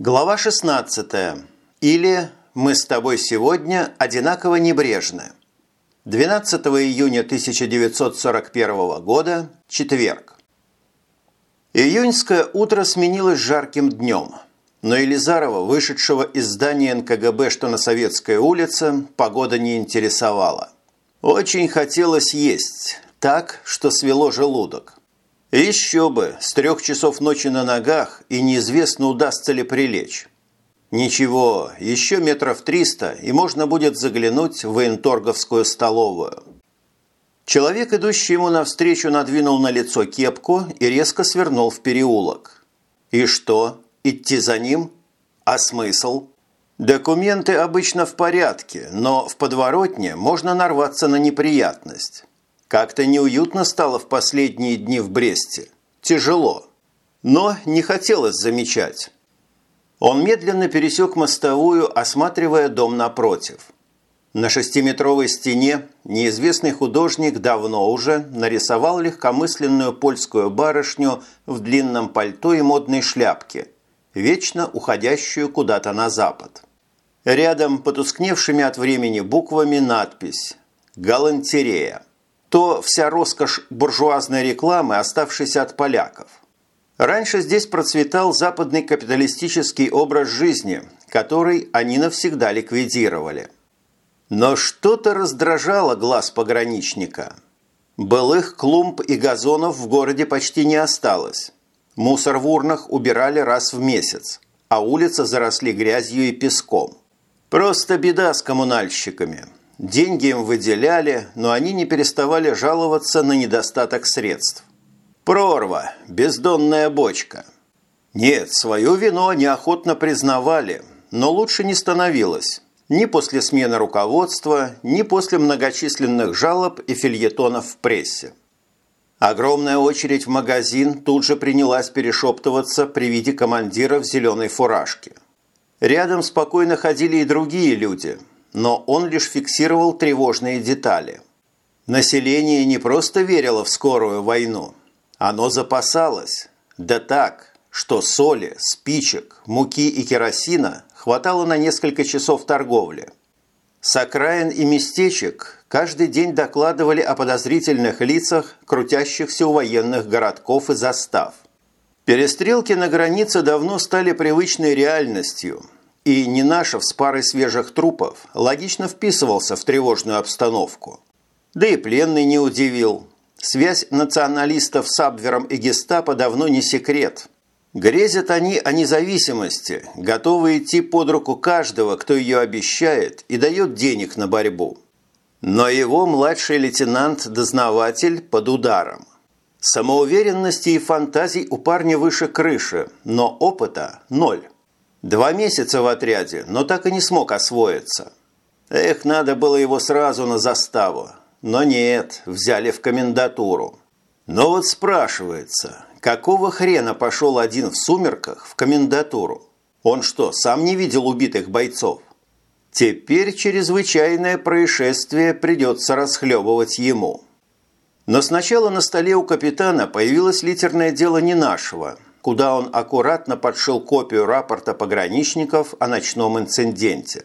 Глава 16. Или «Мы с тобой сегодня одинаково небрежны». 12 июня 1941 года, четверг. Июньское утро сменилось жарким днем, но Елизарова, вышедшего из здания НКГБ, что на Советской улице, погода не интересовала. Очень хотелось есть, так, что свело желудок. Еще бы, с трех часов ночи на ногах, и неизвестно, удастся ли прилечь. Ничего, еще метров триста, и можно будет заглянуть в военторговскую столовую. Человек, идущий ему навстречу, надвинул на лицо кепку и резко свернул в переулок. И что, идти за ним? А смысл? Документы обычно в порядке, но в подворотне можно нарваться на неприятность. Как-то неуютно стало в последние дни в Бресте. Тяжело. Но не хотелось замечать. Он медленно пересек мостовую, осматривая дом напротив. На шестиметровой стене неизвестный художник давно уже нарисовал легкомысленную польскую барышню в длинном пальто и модной шляпке, вечно уходящую куда-то на запад. Рядом потускневшими от времени буквами надпись «Галантерея» то вся роскошь буржуазной рекламы, оставшейся от поляков. Раньше здесь процветал западный капиталистический образ жизни, который они навсегда ликвидировали. Но что-то раздражало глаз пограничника. Былых клумб и газонов в городе почти не осталось. Мусор в урнах убирали раз в месяц, а улицы заросли грязью и песком. Просто беда с коммунальщиками – Деньги им выделяли, но они не переставали жаловаться на недостаток средств. Прорва, бездонная бочка. Нет, свою вину они охотно признавали, но лучше не становилось. Ни после смены руководства, ни после многочисленных жалоб и фильетонов в прессе. Огромная очередь в магазин тут же принялась перешептываться при виде командира в зеленой фуражке. Рядом спокойно ходили и другие люди – но он лишь фиксировал тревожные детали. Население не просто верило в скорую войну, оно запасалось. Да так, что соли, спичек, муки и керосина хватало на несколько часов торговли. С окраин и местечек каждый день докладывали о подозрительных лицах, крутящихся у военных городков и застав. Перестрелки на границе давно стали привычной реальностью – и Нинашев с парой свежих трупов логично вписывался в тревожную обстановку. Да и пленный не удивил. Связь националистов с Абвером и гестапо давно не секрет. Грезят они о независимости, готовы идти под руку каждого, кто ее обещает и дает денег на борьбу. Но его младший лейтенант-дознаватель под ударом. Самоуверенности и фантазий у парня выше крыши, но опыта – ноль. Два месяца в отряде, но так и не смог освоиться. Эх, надо было его сразу на заставу. Но нет, взяли в комендатуру. Но вот спрашивается, какого хрена пошел один в сумерках в комендатуру? Он что, сам не видел убитых бойцов? Теперь чрезвычайное происшествие придется расхлебывать ему. Но сначала на столе у капитана появилось литерное дело не нашего – куда он аккуратно подшил копию рапорта пограничников о ночном инциденте.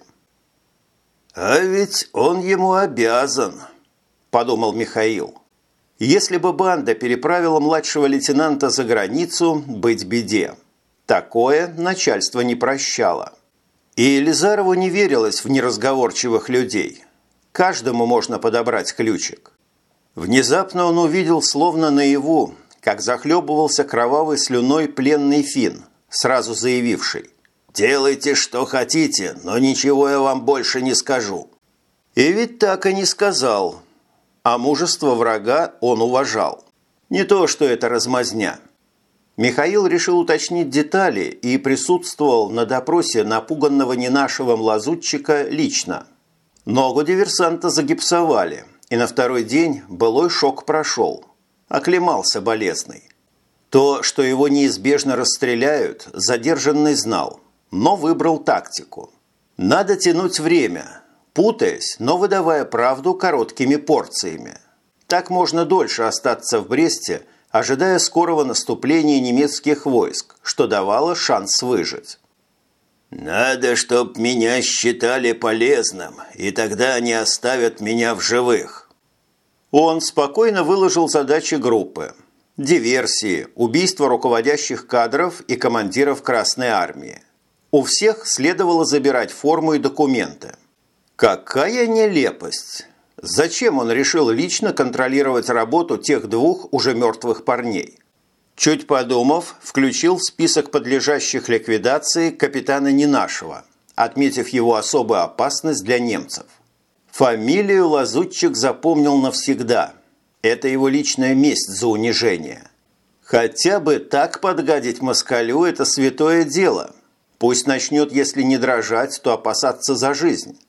«А ведь он ему обязан», – подумал Михаил. «Если бы банда переправила младшего лейтенанта за границу, быть беде. Такое начальство не прощало». И Елизарову не верилось в неразговорчивых людей. Каждому можно подобрать ключик. Внезапно он увидел, словно наяву, как захлебывался кровавой слюной пленный фин, сразу заявивший «Делайте, что хотите, но ничего я вам больше не скажу». И ведь так и не сказал. А мужество врага он уважал. Не то, что это размазня. Михаил решил уточнить детали и присутствовал на допросе напуганного ненашевым лазутчика лично. Ногу диверсанта загипсовали, и на второй день былой шок прошел – оклемался болезный. То, что его неизбежно расстреляют, задержанный знал, но выбрал тактику. Надо тянуть время, путаясь, но выдавая правду короткими порциями. Так можно дольше остаться в Бресте, ожидая скорого наступления немецких войск, что давало шанс выжить. «Надо, чтоб меня считали полезным, и тогда они оставят меня в живых». Он спокойно выложил задачи группы. Диверсии, убийство руководящих кадров и командиров Красной Армии. У всех следовало забирать форму и документы. Какая нелепость! Зачем он решил лично контролировать работу тех двух уже мертвых парней? Чуть подумав, включил в список подлежащих ликвидации капитана Нинашева, отметив его особую опасность для немцев. Фамилию лазутчик запомнил навсегда. Это его личная месть за унижение. Хотя бы так подгадить москалю – это святое дело. Пусть начнет, если не дрожать, то опасаться за жизнь.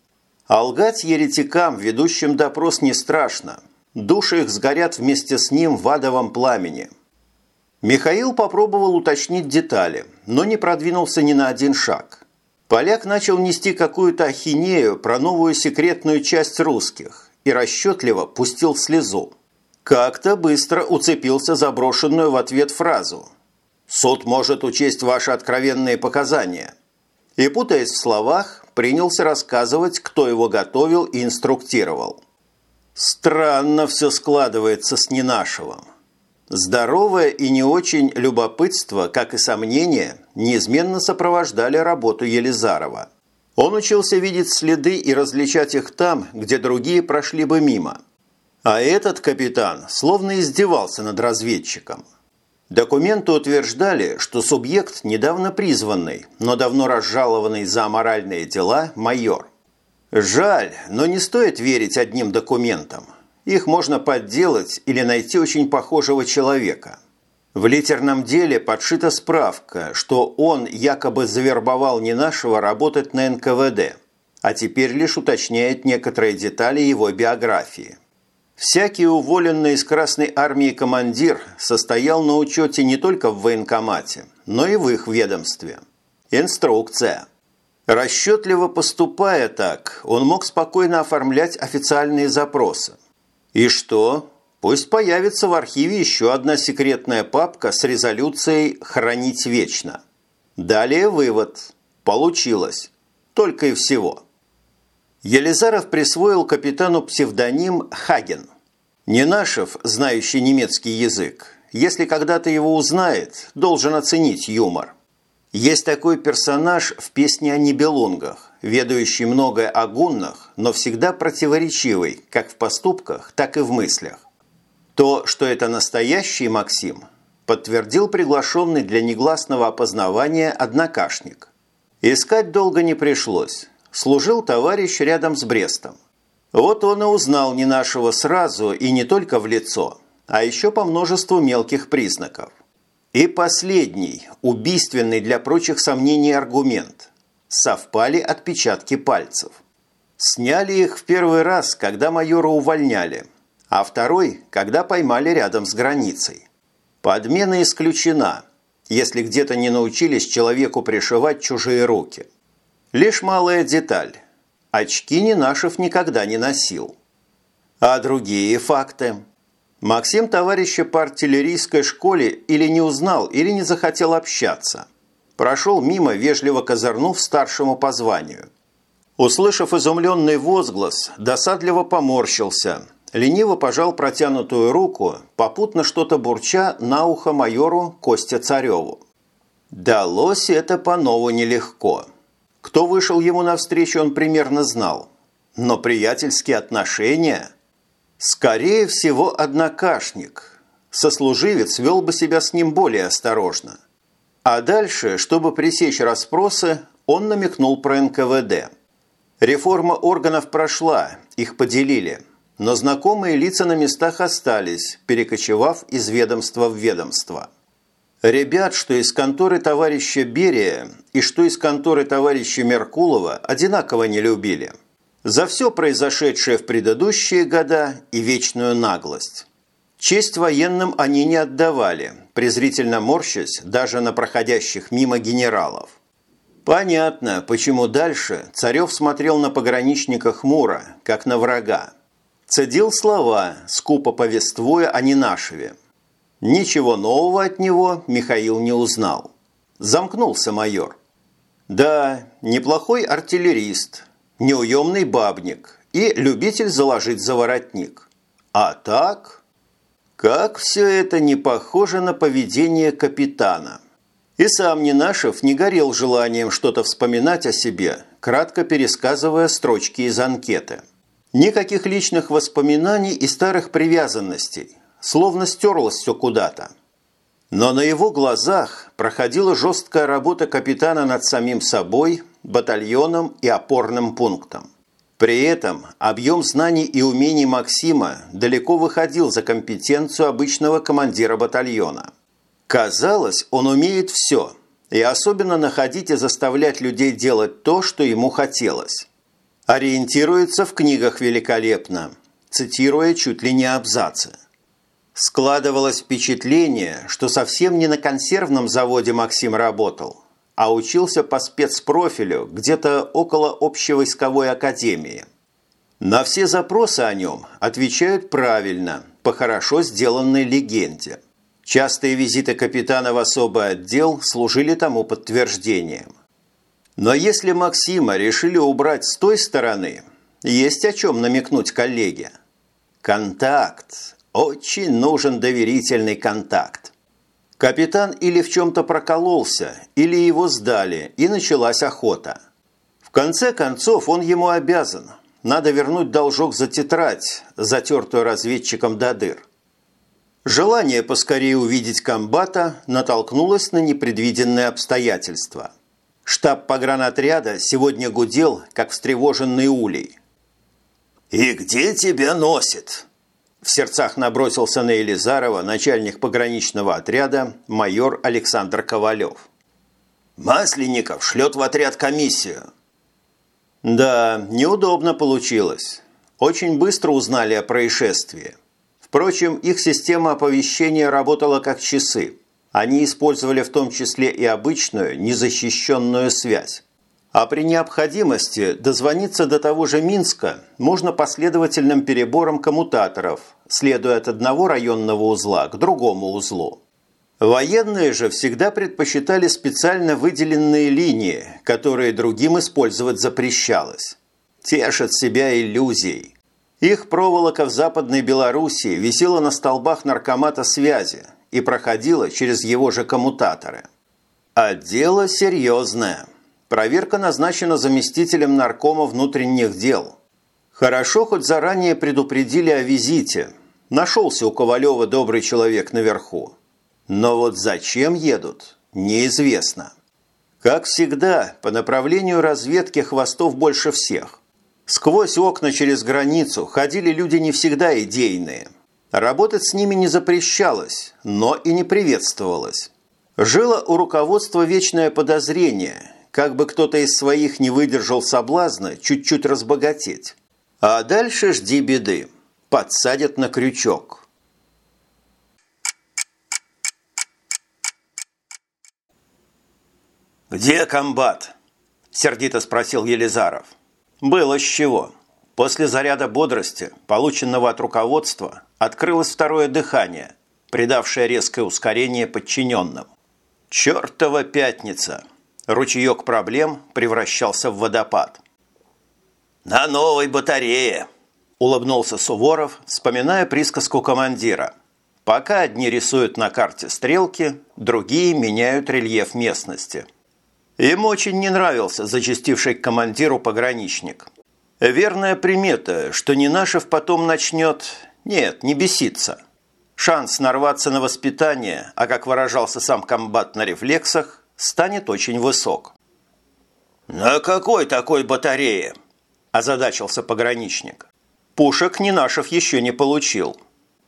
А лгать еретикам, ведущим допрос, не страшно. Души их сгорят вместе с ним в адовом пламени – Михаил попробовал уточнить детали, но не продвинулся ни на один шаг. Поляк начал нести какую-то ахинею про новую секретную часть русских и расчетливо пустил слезу. Как-то быстро уцепился за брошенную в ответ фразу «Суд может учесть ваши откровенные показания». И, путаясь в словах, принялся рассказывать, кто его готовил и инструктировал. Странно все складывается с Ненашевым. Здоровое и не очень любопытство, как и сомнения, неизменно сопровождали работу Елизарова. Он учился видеть следы и различать их там, где другие прошли бы мимо. А этот капитан словно издевался над разведчиком. Документы утверждали, что субъект недавно призванный, но давно разжалованный за аморальные дела майор. Жаль, но не стоит верить одним документам. Их можно подделать или найти очень похожего человека. В литерном деле подшита справка, что он якобы завербовал не нашего работать на НКВД, а теперь лишь уточняет некоторые детали его биографии. Всякий уволенный из Красной Армии командир состоял на учете не только в военкомате, но и в их ведомстве. Инструкция. Расчетливо поступая так, он мог спокойно оформлять официальные запросы. И что? Пусть появится в архиве еще одна секретная папка с резолюцией «Хранить вечно». Далее вывод. Получилось. Только и всего. Елизаров присвоил капитану псевдоним Хаген. Ненашев, знающий немецкий язык, если когда-то его узнает, должен оценить юмор. Есть такой персонаж в песне о Нибелунгах, ведающий многое о гуннах, но всегда противоречивый как в поступках, так и в мыслях. То, что это настоящий Максим, подтвердил приглашенный для негласного опознавания однокашник. Искать долго не пришлось. Служил товарищ рядом с Брестом. Вот он и узнал не нашего сразу и не только в лицо, а еще по множеству мелких признаков. И последний, убийственный для прочих сомнений аргумент. Совпали отпечатки пальцев. Сняли их в первый раз, когда майора увольняли, а второй, когда поймали рядом с границей. Подмена исключена, если где-то не научились человеку пришивать чужие руки. Лишь малая деталь. Очки Нинашев никогда не носил. А другие факты – Максим товарища по артиллерийской школе или не узнал, или не захотел общаться. Прошел мимо, вежливо козырнув старшему по званию. Услышав изумленный возглас, досадливо поморщился, лениво пожал протянутую руку, попутно что-то бурча на ухо майору Костя Цареву. Далось это по-нову нелегко. Кто вышел ему навстречу, он примерно знал. Но приятельские отношения – Скорее всего, однокашник. Сослуживец вел бы себя с ним более осторожно. А дальше, чтобы пресечь расспросы, он намекнул про НКВД. Реформа органов прошла, их поделили. Но знакомые лица на местах остались, перекочевав из ведомства в ведомство. Ребят, что из конторы товарища Берия и что из конторы товарища Меркулова, одинаково не любили – за все произошедшее в предыдущие года и вечную наглость. Честь военным они не отдавали, презрительно морщась даже на проходящих мимо генералов. Понятно, почему дальше Царев смотрел на пограничника хмуро, как на врага. Цедил слова, скупо повествуя о Ненашеве. Ничего нового от него Михаил не узнал. Замкнулся майор. Да, неплохой артиллерист, неуемный бабник и любитель заложить заворотник. А так... Как все это не похоже на поведение капитана. И сам Нинашев не горел желанием что-то вспоминать о себе, кратко пересказывая строчки из анкеты. Никаких личных воспоминаний и старых привязанностей, словно стерлось все куда-то. Но на его глазах проходила жесткая работа капитана над самим собой, батальоном и опорным пунктом. При этом объем знаний и умений Максима далеко выходил за компетенцию обычного командира батальона. Казалось, он умеет все, и особенно находить и заставлять людей делать то, что ему хотелось. Ориентируется в книгах великолепно, цитируя чуть ли не абзацы. Складывалось впечатление, что совсем не на консервном заводе Максим работал, а учился по спецпрофилю где-то около общевойсковой академии. На все запросы о нем отвечают правильно, по хорошо сделанной легенде. Частые визиты капитана в особый отдел служили тому подтверждением. Но если Максима решили убрать с той стороны, есть о чем намекнуть коллеге. Контакт, очень нужен доверительный контакт. Капитан или в чем-то прокололся, или его сдали, и началась охота. В конце концов, он ему обязан. Надо вернуть должок за тетрадь, затертую разведчиком до дыр. Желание поскорее увидеть комбата натолкнулось на непредвиденные обстоятельства. Штаб погранотряда сегодня гудел, как встревоженный улей. «И где тебя носит?» В сердцах набросился на Елизарова начальник пограничного отряда майор Александр Ковалев. «Масленников шлет в отряд комиссию». Да, неудобно получилось. Очень быстро узнали о происшествии. Впрочем, их система оповещения работала как часы. Они использовали в том числе и обычную, незащищенную связь. А при необходимости дозвониться до того же Минска можно последовательным перебором коммутаторов, следуя от одного районного узла к другому узлу. Военные же всегда предпочитали специально выделенные линии, которые другим использовать запрещалось. Тешат себя иллюзией. Их проволока в Западной Белоруссии висела на столбах наркомата связи и проходила через его же коммутаторы. А дело серьезное – Проверка назначена заместителем наркома внутренних дел. Хорошо, хоть заранее предупредили о визите. Нашелся у Ковалева добрый человек наверху. Но вот зачем едут, неизвестно. Как всегда, по направлению разведки хвостов больше всех. Сквозь окна через границу ходили люди не всегда идейные. Работать с ними не запрещалось, но и не приветствовалось. Жило у руководства вечное подозрение, как бы кто-то из своих не выдержал соблазна чуть-чуть разбогатеть. А дальше жди беды. Подсадят на крючок. «Где комбат?» – сердито спросил Елизаров. «Было с чего. После заряда бодрости, полученного от руководства, открылось второе дыхание, придавшее резкое ускорение подчиненным. «Чертова пятница!» Ручеек проблем превращался в водопад. «На новой батарее!» – улыбнулся Суворов, вспоминая присказку командира. Пока одни рисуют на карте стрелки, другие меняют рельеф местности. Им очень не нравился зачастивший к командиру пограничник. Верная примета, что Нинашев потом начнет... Нет, не беситься. Шанс нарваться на воспитание, а как выражался сам комбат на рефлексах, станет очень высок. «На какой такой батарее?» – озадачился пограничник. Пушек Нинашев еще не получил.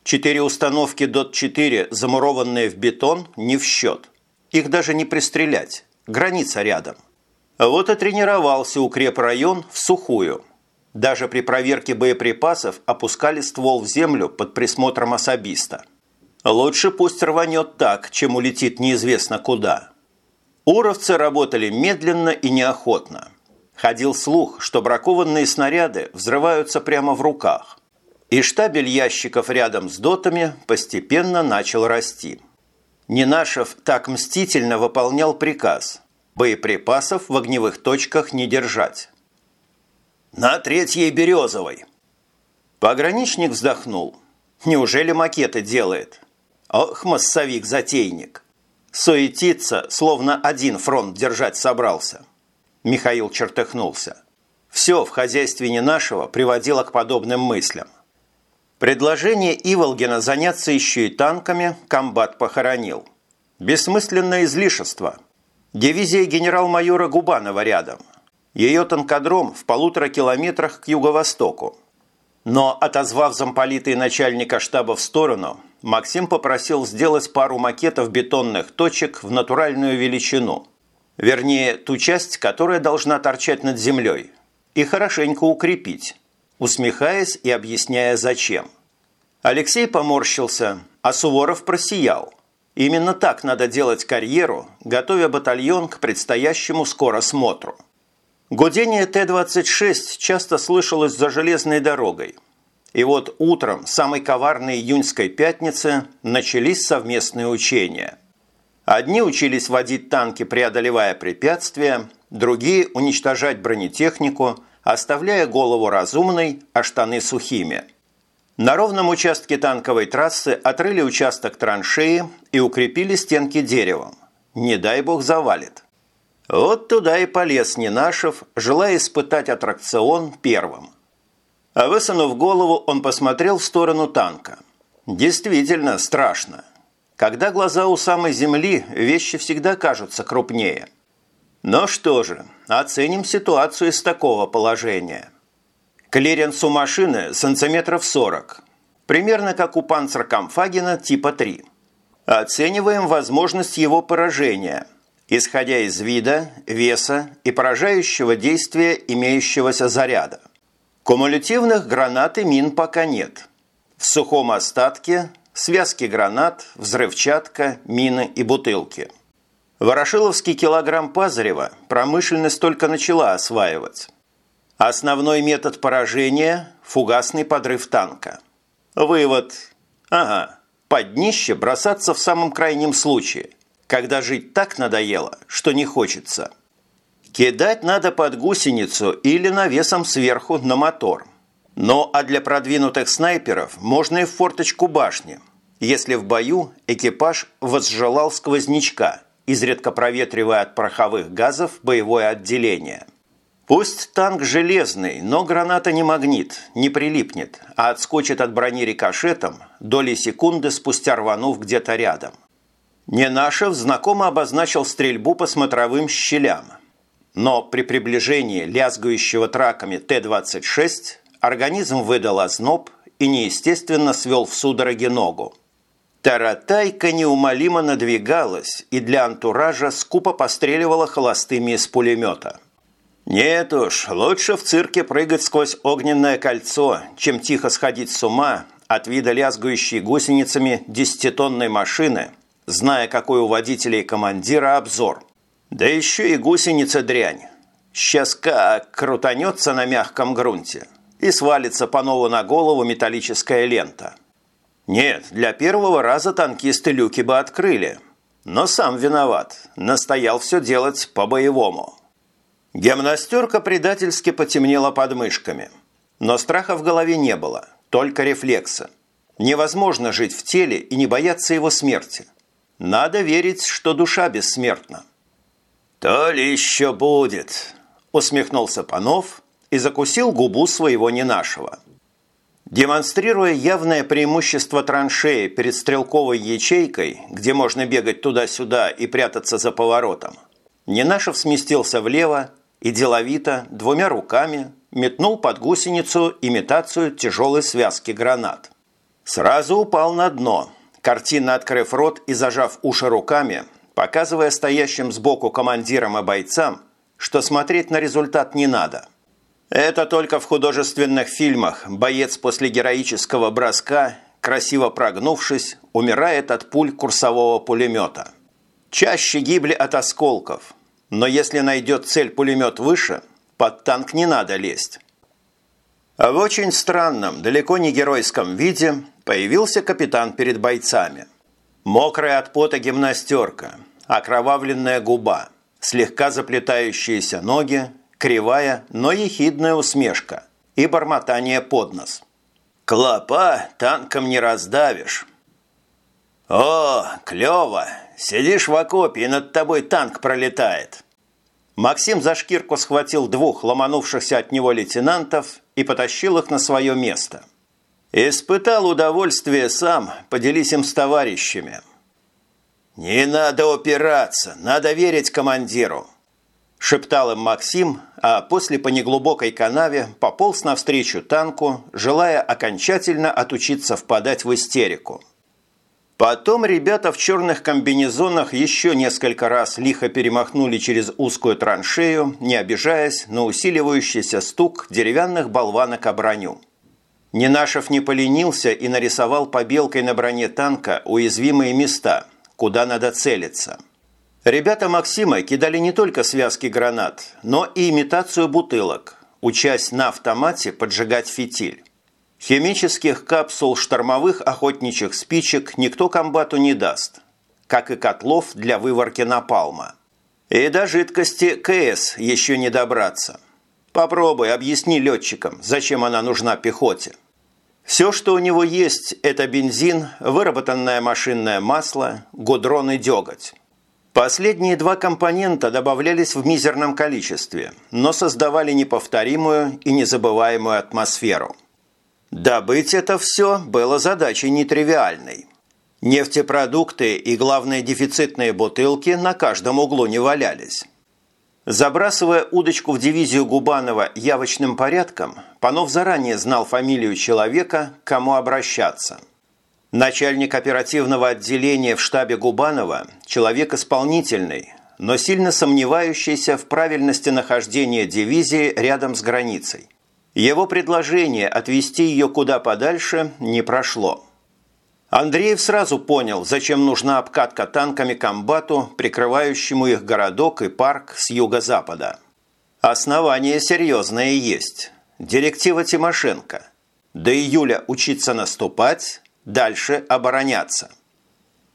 Четыре установки ДОТ-4, замурованные в бетон, не в счет. Их даже не пристрелять. Граница рядом. Вот и тренировался укрепрайон в сухую. Даже при проверке боеприпасов опускали ствол в землю под присмотром особиста. Лучше пусть рванет так, чем улетит неизвестно куда. Уровцы работали медленно и неохотно. Ходил слух, что бракованные снаряды взрываются прямо в руках. И штабель ящиков рядом с дотами постепенно начал расти. Ненашев так мстительно выполнял приказ. Боеприпасов в огневых точках не держать. «На третьей Березовой!» Пограничник вздохнул. «Неужели макеты делает?» «Ох, массовик-затейник!» Суетиться, словно один фронт держать собрался. Михаил чертыхнулся. Все в хозяйстве не нашего приводило к подобным мыслям. Предложение Иволгина заняться еще и танками комбат похоронил. Бессмысленное излишество. Дивизия генерал-майора Губанова рядом. Ее танкодром в полутора километрах к юго-востоку. Но, отозвав замполита и начальника штаба в сторону, Максим попросил сделать пару макетов бетонных точек в натуральную величину. Вернее, ту часть, которая должна торчать над землей. И хорошенько укрепить усмехаясь и объясняя зачем. Алексей поморщился, а Суворов просиял. Именно так надо делать карьеру, готовя батальон к предстоящему скоро смотру. Гудение Т-26 часто слышалось за железной дорогой. И вот утром самой коварной июньской пятницы начались совместные учения. Одни учились водить танки, преодолевая препятствия, другие – уничтожать бронетехнику, оставляя голову разумной, а штаны сухими. На ровном участке танковой трассы отрыли участок траншеи и укрепили стенки деревом. Не дай бог завалит. Вот туда и полез Нинашев, желая испытать аттракцион первым. А высунув голову, он посмотрел в сторону танка. Действительно страшно. Когда глаза у самой земли, вещи всегда кажутся крупнее – но что же, оценим ситуацию из такого положения. Клиренс у машины сантиметров 40, примерно как у панцеркамфагена типа 3. Оцениваем возможность его поражения, исходя из вида, веса и поражающего действия имеющегося заряда. Кумулятивных гранат и мин пока нет. В сухом остатке связки гранат, взрывчатка, мины и бутылки – Ворошиловский килограмм Пазарева промышленность только начала осваивать. Основной метод поражения – фугасный подрыв танка. Вывод – ага, под днище бросаться в самом крайнем случае, когда жить так надоело, что не хочется. Кидать надо под гусеницу или навесом сверху на мотор. Но а для продвинутых снайперов можно и в форточку башни, если в бою экипаж возжелал сквознячка – изредка проветривая от пороховых газов боевое отделение. Пусть танк железный, но граната не магнит, не прилипнет, а отскочит от брони рикошетом, доли секунды спустя рванув где-то рядом. Ненашев знакомо обозначил стрельбу по смотровым щелям. Но при приближении лязгающего траками Т-26 организм выдал озноб и неестественно свел в судороге ногу. Таратайка неумолимо надвигалась и для антуража скупо постреливала холостыми из пулемета. Нет уж, лучше в цирке прыгать сквозь огненное кольцо, чем тихо сходить с ума от вида лязгающей гусеницами десятитонной машины, зная, какой у водителя и командира обзор. Да еще и гусеница дрянь. Сейчас как крутанется на мягком грунте и свалится по нову на голову металлическая лента – нет, для первого раза танкисты люки бы открыли. Но сам виноват. Настоял все делать по-боевому. Гимнастерка предательски потемнела под мышками. Но страха в голове не было, только рефлекса. Невозможно жить в теле и не бояться его смерти. Надо верить, что душа бессмертна. «То ли еще будет», – усмехнулся Панов и закусил губу своего не нашего. Демонстрируя явное преимущество траншеи перед стрелковой ячейкой, где можно бегать туда-сюда и прятаться за поворотом, Ненашев сместился влево и деловито двумя руками метнул под гусеницу имитацию тяжелой связки гранат. Сразу упал на дно, картинно открыв рот и зажав уши руками, показывая стоящим сбоку командирам и бойцам, что смотреть на результат не надо – это только в художественных фильмах боец после героического броска, красиво прогнувшись, умирает от пуль курсового пулемета. Чаще гибли от осколков, но если найдет цель пулемет выше, под танк не надо лезть. А в очень странном, далеко не геройском виде появился капитан перед бойцами. Мокрая от пота гимнастерка, окровавленная губа, слегка заплетающиеся ноги, кривая, но ехидная усмешка и бормотание под нос. «Клопа танком не раздавишь». «О, клево! Сидишь в окопе, и над тобой танк пролетает!» Максим за шкирку схватил двух ломанувшихся от него лейтенантов и потащил их на свое место. Испытал удовольствие сам, поделись им с товарищами. «Не надо упираться, надо верить командиру», – шептал им Максим, а после по неглубокой канаве пополз навстречу танку, желая окончательно отучиться впадать в истерику. Потом ребята в черных комбинезонах еще несколько раз лихо перемахнули через узкую траншею, не обижаясь на усиливающийся стук деревянных болванок о броню. Ненашев не поленился и нарисовал побелкой на броне танка уязвимые места, куда надо целиться. Ребята Максима кидали не только связки гранат, но и имитацию бутылок, учась на автомате поджигать фитиль. Химических капсул штормовых охотничьих спичек никто комбату не даст, как и котлов для выварки напалма. И до жидкости КС еще не добраться. Попробуй, объясни летчикам, зачем она нужна пехоте. Все, что у него есть, это бензин, выработанное машинное масло, гудрон и деготь. Последние два компонента добавлялись в мизерном количестве, но создавали неповторимую и незабываемую атмосферу – Добыть это все было задачей нетривиальной. Нефтепродукты и, главные дефицитные бутылки на каждом углу не валялись. Забрасывая удочку в дивизию Губанова явочным порядком, Панов заранее знал фамилию человека, к кому обращаться. Начальник оперативного отделения в штабе Губанова – человек исполнительный, но сильно сомневающийся в правильности нахождения дивизии рядом с границей. Его предложение отвести ее куда подальше не прошло. Андреев сразу понял, зачем нужна обкатка танками комбату, прикрывающему их городок и парк с юго-запада. Основание серьезное есть. Директива Тимошенко. До июля учиться наступать, дальше обороняться.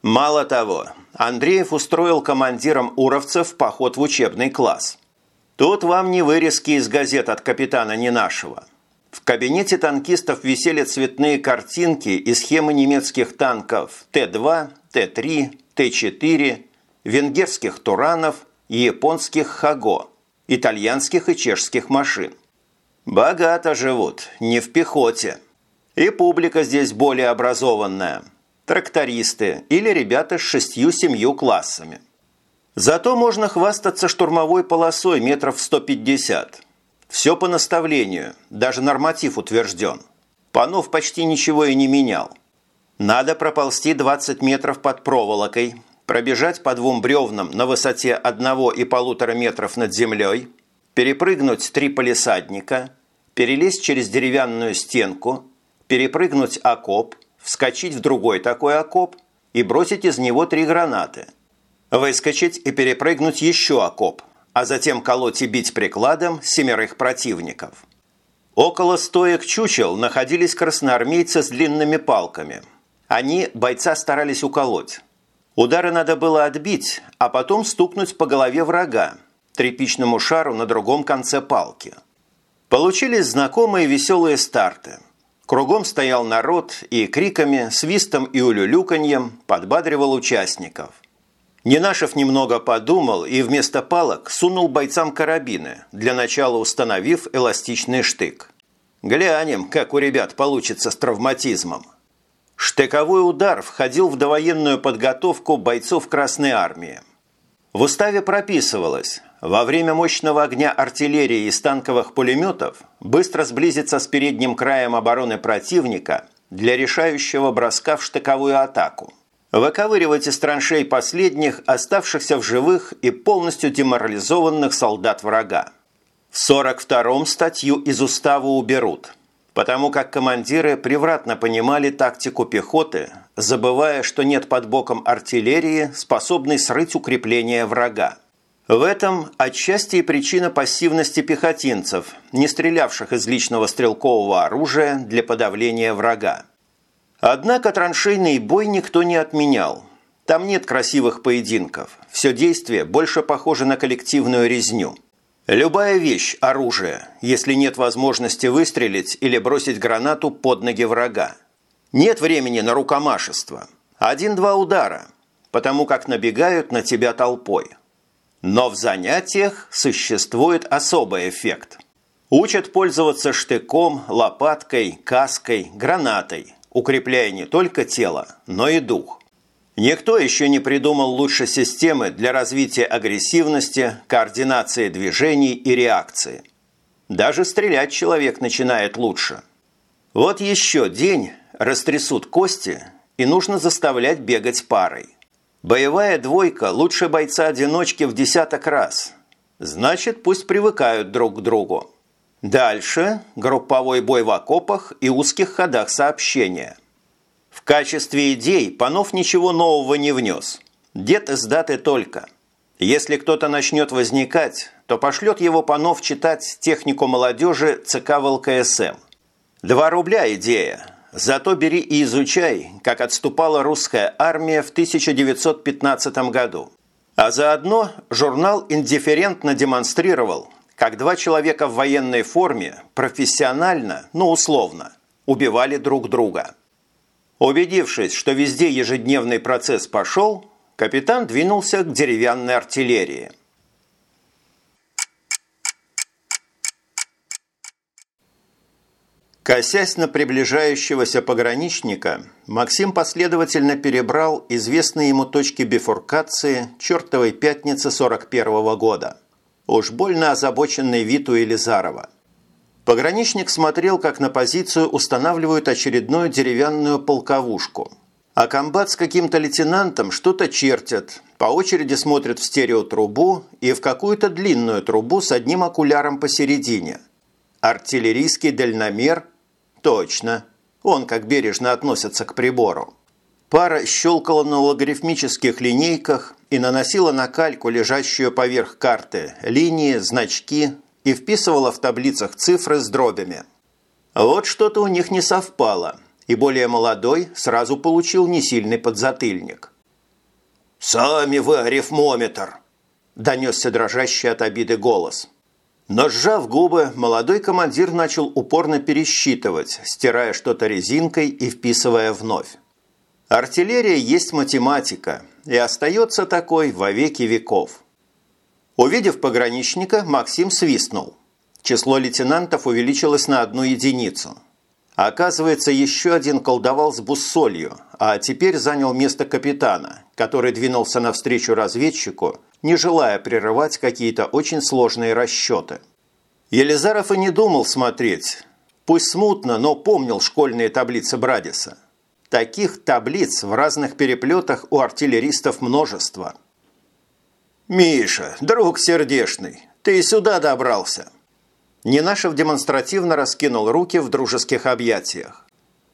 Мало того, Андреев устроил командирам уровцев поход в учебный класс – Тут вам не вырезки из газет от капитана не нашего. В кабинете танкистов висели цветные картинки и схемы немецких танков Т-2, Т-3, Т-4, венгерских Туранов и японских Хаго, итальянских и чешских машин. Богато живут, не в пехоте. И публика здесь более образованная. Трактористы или ребята с шестью-семью классами – Зато можно хвастаться штурмовой полосой метров 150. Все по наставлению, даже норматив утвержден. Панов почти ничего и не менял. Надо проползти 20 метров под проволокой, пробежать по двум бревнам на высоте одного и полутора метров над землей, перепрыгнуть три полисадника, перелезть через деревянную стенку, перепрыгнуть окоп, вскочить в другой такой окоп и бросить из него три гранаты – Выскочить и перепрыгнуть еще окоп, а затем колоть и бить прикладом семерых противников. Около стоек чучел находились красноармейцы с длинными палками. Они бойца старались уколоть. Удары надо было отбить, а потом стукнуть по голове врага, тряпичному шару на другом конце палки. Получились знакомые веселые старты. Кругом стоял народ и криками, свистом и улюлюканьем подбадривал участников. Ненашев немного подумал и вместо палок сунул бойцам карабины, для начала установив эластичный штык. Глянем, как у ребят получится с травматизмом. Штыковой удар входил в довоенную подготовку бойцов Красной Армии. В уставе прописывалось, во время мощного огня артиллерии и станковых пулеметов быстро сблизиться с передним краем обороны противника для решающего броска в штыковую атаку – выковыривать из траншей последних, оставшихся в живых и полностью деморализованных солдат врага. В 42-м статью из устава уберут, потому как командиры превратно понимали тактику пехоты, забывая, что нет под боком артиллерии, способной срыть укрепления врага. В этом отчасти и причина пассивности пехотинцев, не стрелявших из личного стрелкового оружия для подавления врага. Однако траншейный бой никто не отменял. Там нет красивых поединков. Все действие больше похоже на коллективную резню. Любая вещь – оружие, если нет возможности выстрелить или бросить гранату под ноги врага. Нет времени на рукомашество. Один-два удара, потому как набегают на тебя толпой. Но в занятиях существует особый эффект. Учат пользоваться штыком, лопаткой, каской, гранатой, укрепляя не только тело, но и дух. Никто еще не придумал лучше системы для развития агрессивности, координации движений и реакции. Даже стрелять человек начинает лучше. Вот еще день растрясут кости, и нужно заставлять бегать парой. Боевая двойка лучше бойца-одиночки в десяток раз. Значит, пусть привыкают друг к другу. Дальше групповой бой в окопах и узких ходах сообщения. В качестве идей Панов ничего нового не внес. Дед из даты только. Если кто-то начнет возникать, то пошлет его Панов читать технику молодежи ЦК ВЛКСМ. Два рубля идея. Зато бери и изучай, как отступала русская армия в 1915 году. А заодно журнал индифферентно демонстрировал, как два человека в военной форме профессионально, но условно, убивали друг друга. Убедившись, что везде ежедневный процесс пошел, капитан двинулся к деревянной артиллерии. Косясь на приближающегося пограничника, Максим последовательно перебрал известные ему точки бифуркации чертовой пятницы 41 -го года – Уж больно озабоченный вид у Елизарова. Пограничник смотрел, как на позицию устанавливают очередную деревянную полковушку. А комбат с каким-то лейтенантом что-то чертят, по очереди смотрят в стереотрубу и в какую-то длинную трубу с одним окуляром посередине. Артиллерийский дальномер? Точно. Он как бережно относится к прибору. Пара щелкала на логарифмических линейках и наносила на кальку, лежащую поверх карты, линии, значки и вписывала в таблицах цифры с дробями. Вот что-то у них не совпало, и более молодой сразу получил несильный подзатыльник. «Сами вы арифмометр!» – донесся дрожащий от обиды голос. Но сжав губы, молодой командир начал упорно пересчитывать, стирая что-то резинкой и вписывая вновь. Артиллерия есть математика и остается такой во веки веков. Увидев пограничника, Максим свистнул. Число лейтенантов увеличилось на одну единицу. Оказывается, еще один колдовал с буссолью, а теперь занял место капитана, который двинулся навстречу разведчику, не желая прерывать какие-то очень сложные расчеты. Елизаров и не думал смотреть. Пусть смутно, но помнил школьные таблицы Брадиса. Таких таблиц в разных переплетах у артиллеристов множество. «Миша, друг сердешный, ты сюда добрался!» Ненашев демонстративно раскинул руки в дружеских объятиях.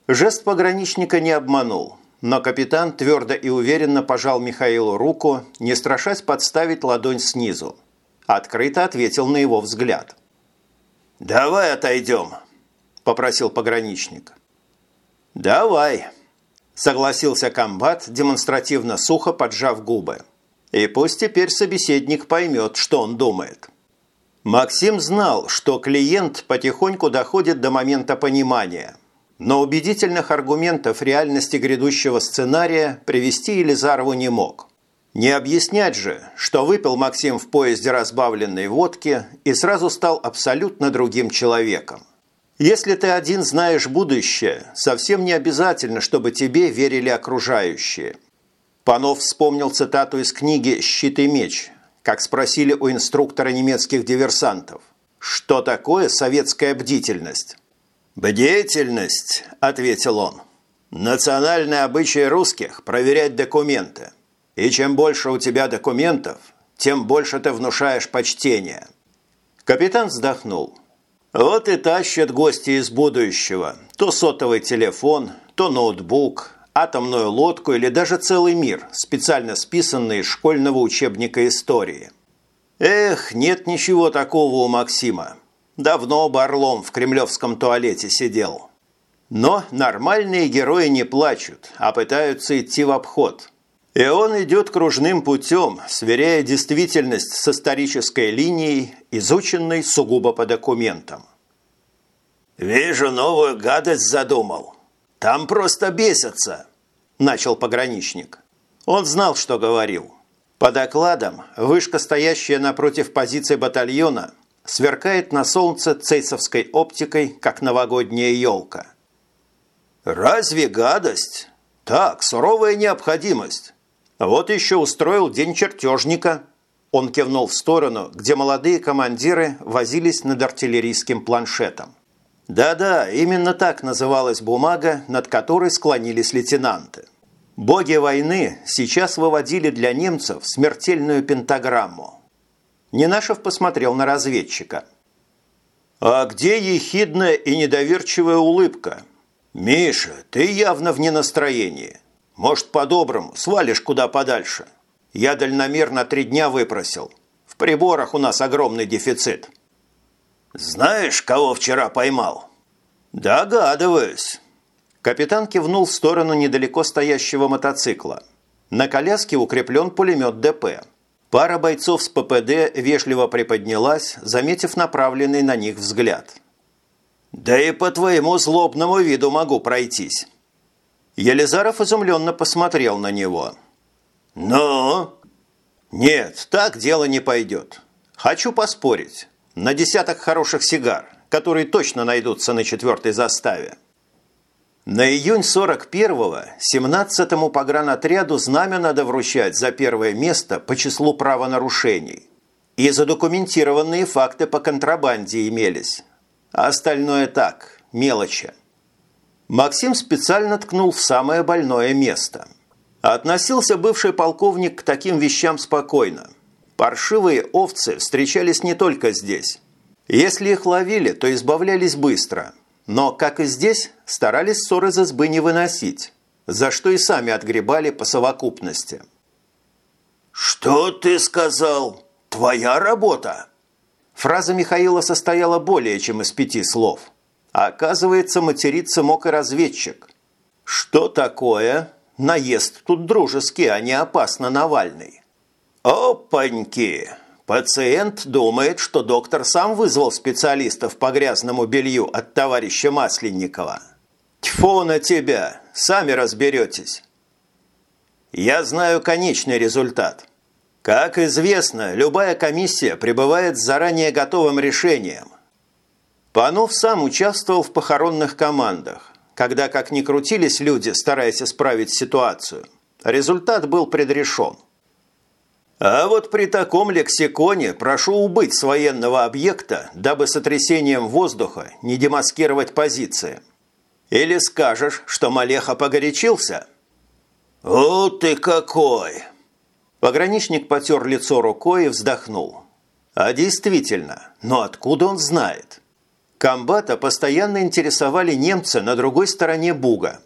Жест пограничника не обманул, но капитан твердо и уверенно пожал Михаилу руку, не страшась подставить ладонь снизу. Открыто ответил на его взгляд. «Давай отойдем», – попросил пограничник. «Давай», согласился комбат, демонстративно сухо поджав губы. И пусть теперь собеседник поймет, что он думает. Максим знал, что клиент потихоньку доходит до момента понимания, но убедительных аргументов реальности грядущего сценария привести Елизарову не мог. Не объяснять же, что выпил Максим в поезде разбавленной водки и сразу стал абсолютно другим человеком. Если ты один знаешь будущее, совсем не обязательно, чтобы тебе верили окружающие. Панов вспомнил цитату из книги «Щит и меч», как спросили у инструктора немецких диверсантов. «Что такое советская бдительность?» «Бдительность», – ответил он. «Национальный обычай русских – проверять документы. И чем больше у тебя документов, тем больше ты внушаешь почтение». Капитан вздохнул. Вот и тащат гости из будущего. То сотовый телефон, то ноутбук, атомную лодку или даже целый мир, специально списанный из школьного учебника истории. Эх, нет ничего такого у Максима. Давно Барлом в кремлевском туалете сидел. Но нормальные герои не плачут, а пытаются идти в обход. И он идет кружным путем, сверяя действительность с исторической линией, изученной сугубо по документам. «Вижу, новую гадость задумал. Там просто бесятся», – начал пограничник. Он знал, что говорил. По докладам, вышка, стоящая напротив позиции батальона, сверкает на солнце цейсовской оптикой, как новогодняя елка. «Разве гадость? Так, суровая необходимость. Вот еще устроил день чертежника». Он кивнул в сторону, где молодые командиры возились над артиллерийским планшетом. Да-да, именно так называлась бумага, над которой склонились лейтенанты. Боги войны сейчас выводили для немцев смертельную пентаграмму. Ненашев посмотрел на разведчика. «А где ехидная и недоверчивая улыбка? Миша, ты явно в ненастроении. Может, по-доброму, свалишь куда подальше. Я дальномер на три дня выпросил. В приборах у нас огромный дефицит». «Знаешь, кого вчера поймал?» «Догадываюсь». Капитан кивнул в сторону недалеко стоящего мотоцикла. На коляске укреплен пулемет ДП. Пара бойцов с ППД вежливо приподнялась, заметив направленный на них взгляд. «Да и по твоему злобному виду могу пройтись». Елизаров изумленно посмотрел на него. «Ну?» «Нет, так дело не пойдет. Хочу поспорить. На десяток хороших сигар, которые точно найдутся на четвертой заставе». На июнь 41-го 17-му погранотряду знамя надо вручать за первое место по числу правонарушений. И задокументированные факты по контрабанде имелись. А остальное так, мелочи. Максим специально ткнул в самое больное место. Относился бывший полковник к таким вещам спокойно. Паршивые овцы встречались не только здесь. Если их ловили, то избавлялись быстро – но, как и здесь, старались ссоры из избы не выносить, за что и сами отгребали по совокупности. «Что ты сказал? Твоя работа?» Фраза Михаила состояла более чем из пяти слов. А оказывается, материться мог и разведчик. «Что такое? Наезд тут дружеский, а не опасно Навальный». «Опаньки!» Пациент думает, что доктор сам вызвал специалистов по грязному белью от товарища Масленникова. Тьфу на тебя, сами разберетесь. Я знаю конечный результат. Как известно, любая комиссия пребывает с заранее готовым решением. Панов сам участвовал в похоронных командах, когда, как ни крутились люди, стараясь исправить ситуацию, результат был предрешен. А вот при таком лексиконе прошу убыть с военного объекта, дабы сотрясением воздуха не демаскировать позиции. Или скажешь, что Малеха погорячился? «О, ты какой!» Пограничник потер лицо рукой и вздохнул. А действительно, но откуда он знает? Комбата постоянно интересовали немцы на другой стороне Буга.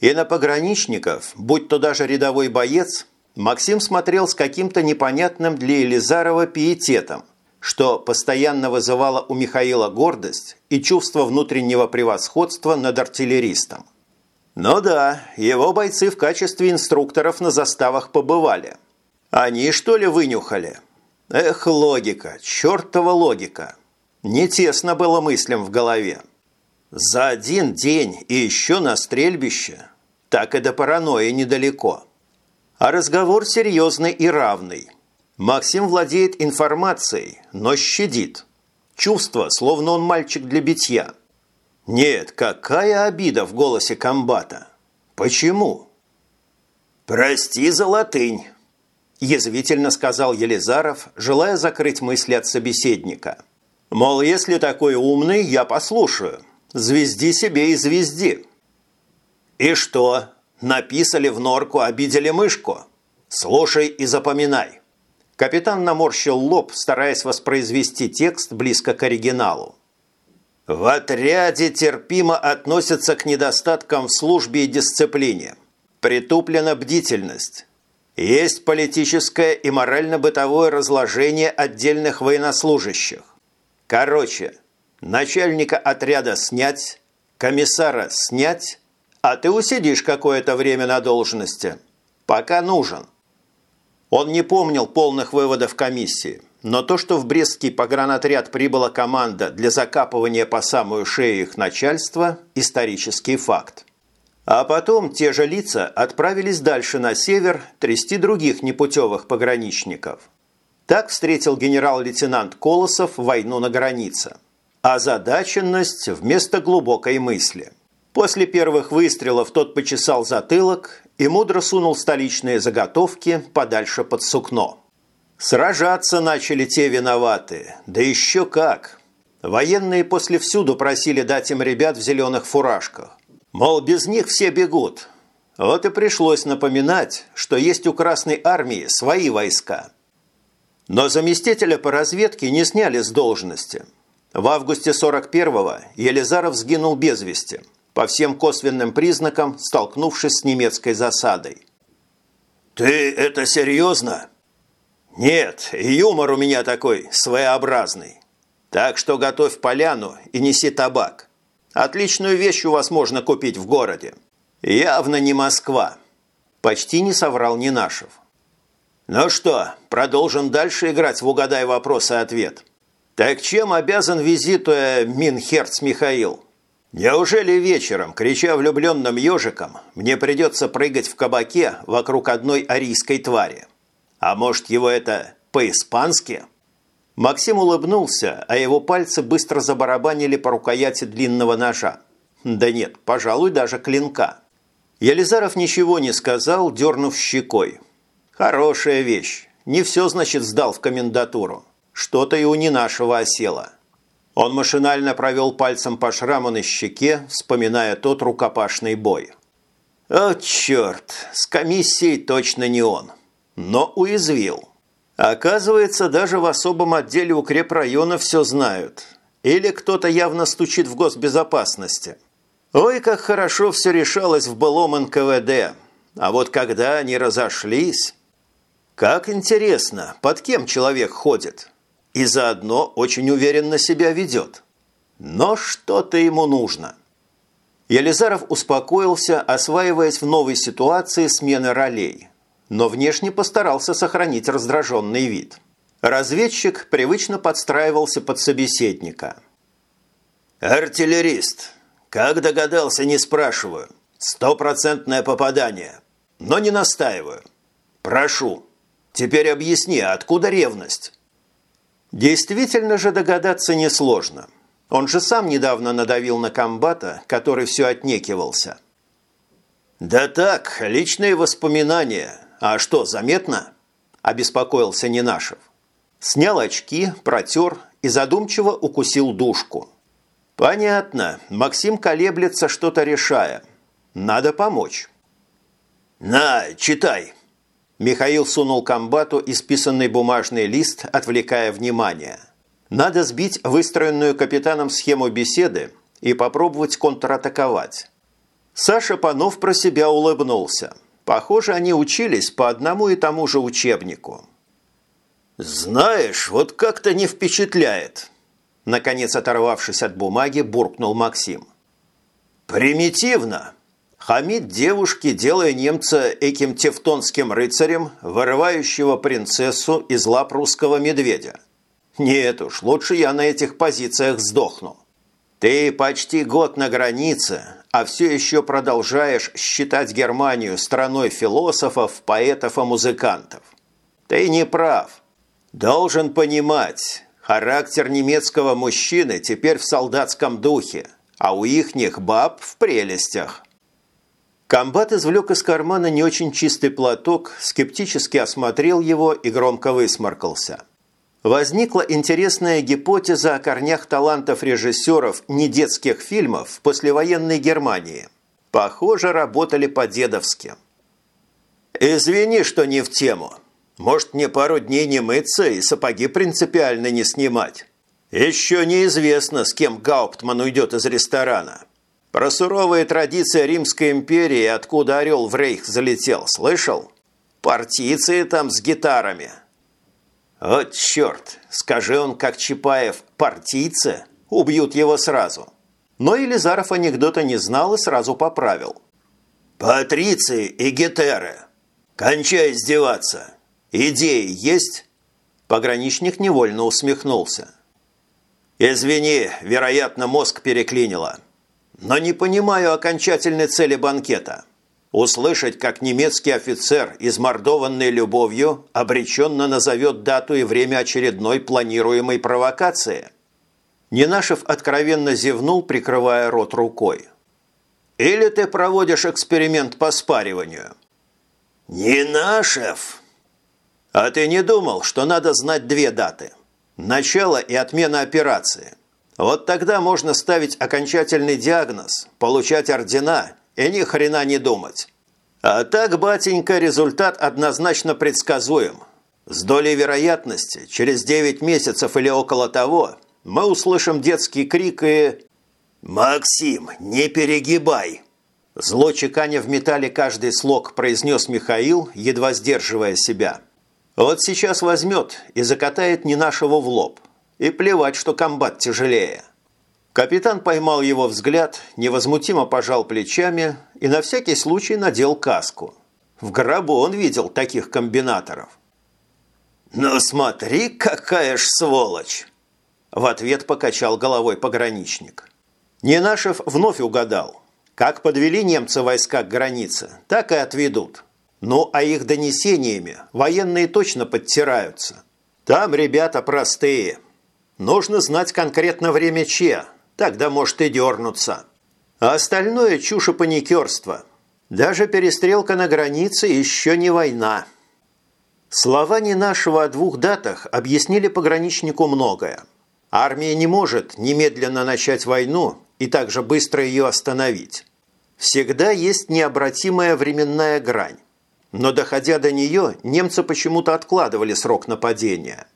И на пограничников, будь то даже рядовой боец, Максим смотрел с каким-то непонятным для Елизарова пиететом, что постоянно вызывало у Михаила гордость и чувство внутреннего превосходства над артиллеристом. Ну да, его бойцы в качестве инструкторов на заставах побывали. Они что ли вынюхали? Эх, логика, чертова логика. Не тесно было мыслям в голове. За один день и еще на стрельбище. Так и до паранойи недалеко. А разговор серьезный и равный. Максим владеет информацией, но щадит. Чувство, словно он мальчик для битья. Нет, какая обида в голосе комбата. Почему? «Прости за латынь», – язвительно сказал Елизаров, желая закрыть мысли от собеседника. Мол, если такой умный, я послушаю. Звезди себе и звезди. И что? Написали в норку, обидели мышку. Слушай и запоминай. Капитан наморщил лоб, стараясь воспроизвести текст близко к оригиналу. В отряде терпимо относятся к недостаткам в службе и дисциплине. Притуплена бдительность. Есть политическое и морально-бытовое разложение отдельных военнослужащих. Короче, начальника отряда снять, комиссара снять, а ты усидишь какое-то время на должности. Пока нужен. Он не помнил полных выводов комиссии, но то, что в Брестский погранотряд прибыла команда для закапывания по самую шею их начальства – исторический факт. А потом те же лица отправились дальше на север трясти других непутевых пограничников. Так встретил генерал-лейтенант Колосов войну на границе. Озадаченность вместо глубокой мысли. После первых выстрелов тот почесал затылок и мудро сунул столичные заготовки подальше под сукно. Сражаться начали те виноватые, да еще как. Военные после всюду просили дать им ребят в зеленых фуражках. Мол, без них все бегут. Вот и пришлось напоминать, что есть у Красной Армии свои войска. Но заместителя по разведке не сняли с должности. В августе 41-го Елизаров сгинул без вести – по всем косвенным признакам столкнувшись с немецкой засадой. «Ты это серьезно?» «Нет, юмор у меня такой своеобразный. Так что готовь поляну и неси табак. Отличную вещь у вас можно купить в городе. Явно не Москва». Почти не соврал Нинашев. «Ну что, продолжим дальше играть в «Угадай вопрос и ответ». Так чем обязан визиту э, Минхерц Михаил?» Неужели вечером, крича влюбленным ежиком, мне придется прыгать в кабаке вокруг одной арийской твари? А может, его это по-испански? Максим улыбнулся, а его пальцы быстро забарабанили по рукояти длинного ножа. Да нет, пожалуй, даже клинка. Елизаров ничего не сказал, дернув щекой. Хорошая вещь. Не все, значит, сдал в комендатуру. Что-то и у не нашего осело. Он машинально провел пальцем по шраму на щеке, вспоминая тот рукопашный бой. «О, черт! С комиссией точно не он. Но уязвил. Оказывается, даже в особом отделе укрепрайона все знают. Или кто-то явно стучит в госбезопасности. Ой, как хорошо все решалось в былом НКВД. А вот когда они разошлись... Как интересно, под кем человек ходит?» И заодно очень уверенно себя ведет. Но что-то ему нужно. Елизаров успокоился, осваиваясь в новой ситуации смены ролей, но внешне постарался сохранить раздраженный вид. Разведчик привычно подстраивался под собеседника. «Артиллерист. Как догадался, не спрашиваю. Стопроцентное попадание. Но не настаиваю. Прошу. Теперь объясни, откуда ревность?» Действительно же догадаться несложно. Он же сам недавно надавил на комбата, который все отнекивался. «Да так, личные воспоминания. А что, заметно?» – обеспокоился Ненашев. Снял очки, протер и задумчиво укусил душку. «Понятно. Максим колеблется, что-то решая. Надо помочь». «На, читай!» Михаил сунул комбату исписанный бумажный лист, отвлекая внимание. Надо сбить выстроенную капитаном схему беседы и попробовать контратаковать. Саша Панов про себя улыбнулся. Похоже, они учились по одному и тому же учебнику. «Знаешь, вот как-то не впечатляет», наконец оторвавшись от бумаги, буркнул Максим. «Примитивно. Хамит девушке, делая немца этим тевтонским рыцарем, вырывающего принцессу из лап русского медведя. Нет уж, лучше я на этих позициях сдохну. Ты почти год на границе, а все еще продолжаешь считать Германию страной философов, поэтов и музыкантов. Ты не прав. Должен понимать, характер немецкого мужчины теперь в солдатском духе, а у ихних баб в прелестях. Комбат извлек из кармана не очень чистый платок, скептически осмотрел его и громко высморкался. Возникла интересная гипотеза о корнях талантов режиссеров недетских фильмов в послевоенной Германии. Похоже, работали по-дедовски. «Извини, что не в тему. Может, мне пару дней не мыться и сапоги принципиально не снимать? Еще неизвестно, с кем Гауптман уйдет из ресторана». Про суровые традиции Римской империи, откуда орел в рейх залетел, слышал? Партийцы там с гитарами. Вот черт, скажи он, как Чапаев, партийцы, убьют его сразу. Но Елизаров анекдота не знал и сразу поправил. Патриции и гетеры. «Кончай издеваться! Идеи есть?» Пограничник невольно усмехнулся. «Извини, вероятно, мозг переклинило. Но не понимаю окончательной цели банкета. Услышать, как немецкий офицер, измордованный любовью, обреченно назовет дату и время очередной планируемой провокации». Ненашев откровенно зевнул, прикрывая рот рукой. «Или ты проводишь эксперимент по спариванию?» «Ненашев!» А ты не думал, что надо знать две даты? Начало и отмена операции. Вот тогда можно ставить окончательный диагноз, получать ордена и ни хрена не думать. А так, батенька, результат однозначно предсказуем. С долей вероятности, через 9 месяцев или около того, мы услышим детский крик и... «Максим, не перегибай!» Зло чеканя в металле каждый слог произнес Михаил, едва сдерживая себя. Вот сейчас возьмет и закатает не нашего в лоб. И плевать, что комбат тяжелее. Капитан поймал его взгляд, невозмутимо пожал плечами и на всякий случай надел каску. В гробу он видел таких комбинаторов. «Ну смотри, какая ж сволочь!» В ответ покачал головой пограничник. Ненашев вновь угадал. Как подвели немцы войска к границе, так и отведут. Ну, а их донесениями военные точно подтираются. Там ребята простые. Нужно знать конкретно время Че, тогда может и дернуться. А остальное чушь и паникерство. Даже перестрелка на границе еще не война. Слова не нашего о двух датах объяснили пограничнику многое. Армия не может немедленно начать войну и также быстро ее остановить. Всегда есть необратимая временная грань. Но доходя до нее, немцы почему-то откладывали срок нападения.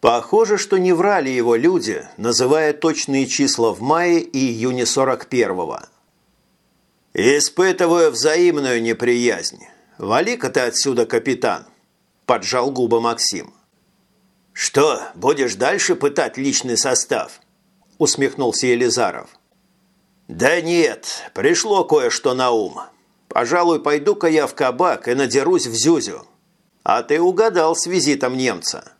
Похоже, что не врали его люди, называя точные числа в мае и июне 41-го. «Испытываю взаимную неприязнь. Вали-ка ты отсюда, капитан!» – поджал губы Максим. «Что, будешь дальше пытать личный состав?» – усмехнулся Елизаров. «Да нет, пришло кое-что на ум». Пожалуй, пойду-ка я в кабак и надерусь в Зюзю. А ты угадал с визитом немца.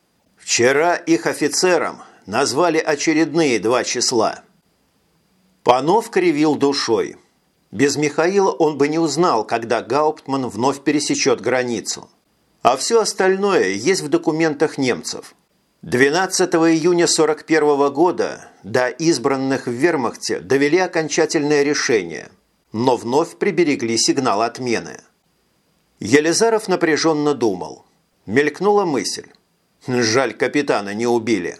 Вчера их офицерам назвали очередные два числа. Панов кривил душой. Без Михаила он бы не узнал, когда Гауптман вновь пересечет границу. А все остальное есть в документах немцев. 12 июня 41 года до избранных в вермахте довели окончательное решение – но вновь приберегли сигнал отмены. Елизаров напряженно думал. Мелькнула мысль. Жаль, капитана не убили.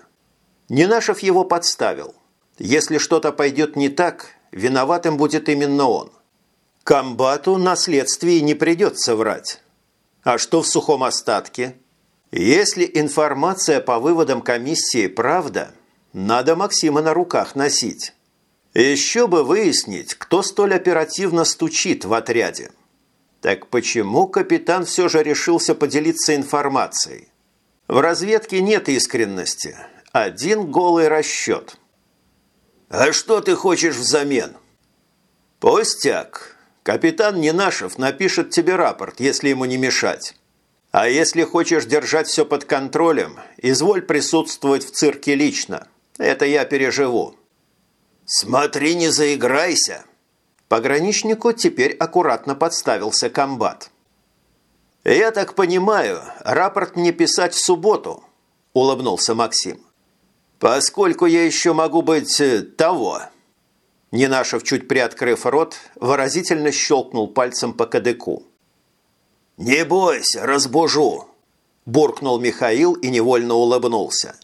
Ненашев его подставил. Если что-то пойдет не так, виноватым будет именно он. Комбату на следствии не придется врать. А что в сухом остатке? Если информация по выводам комиссии правда, надо Максима на руках носить. Еще бы выяснить, кто столь оперативно стучит в отряде. Так почему капитан все же решился поделиться информацией? В разведке нет искренности. Один голый расчет. «А что ты хочешь взамен?» «Пустяк. Капитан Ненашев напишет тебе рапорт, если ему не мешать. А если хочешь держать все под контролем, изволь присутствовать в цирке лично. Это я переживу». «Смотри, не заиграйся!» Пограничнику теперь аккуратно подставился комбат. «Я так понимаю, рапорт мне писать в субботу», – улыбнулся Максим. «Поскольку я еще могу быть э, того». Ненашев, чуть приоткрыв рот, выразительно щелкнул пальцем по кадыку. «Не бойся, разбужу!» – буркнул Михаил и невольно улыбнулся.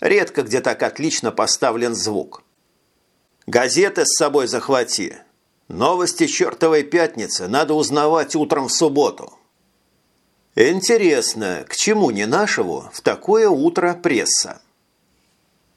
Редко где так отлично поставлен звук. Газеты с собой захвати. Новости чертовой пятницы надо узнавать утром в субботу. Интересно, к чему не нашего в такое утро пресса?